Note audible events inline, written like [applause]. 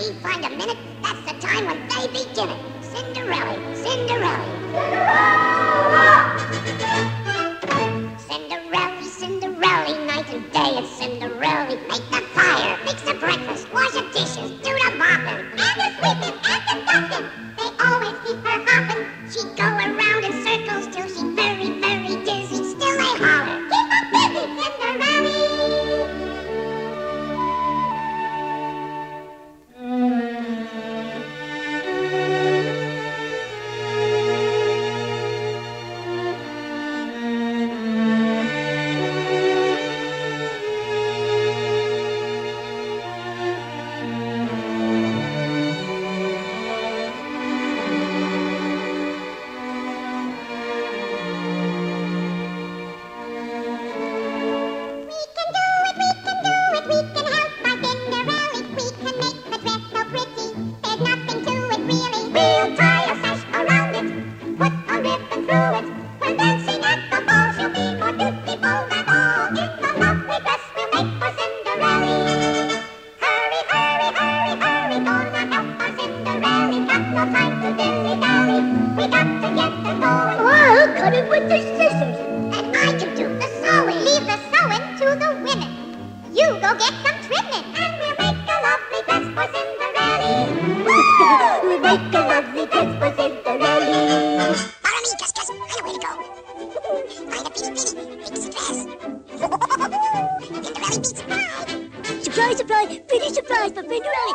she find a minute, that's the time when they begin it. Cinderella, Cinderella. Cinderella, Cinderella, night and day it's Cinderella. Make the put these scissors, and I can do the sewing. Leave the sewing to the women. You go get some trimming, and we'll make a lovely dress for Cinderella. [laughs] we'll make a lovely dress for Cinderella. Follow me, Gus Gus. I know where to go. Find a bitty pretty, fix a dress. Cinderella beats pie. Surprise, surprise, pretty surprise for Cinderella.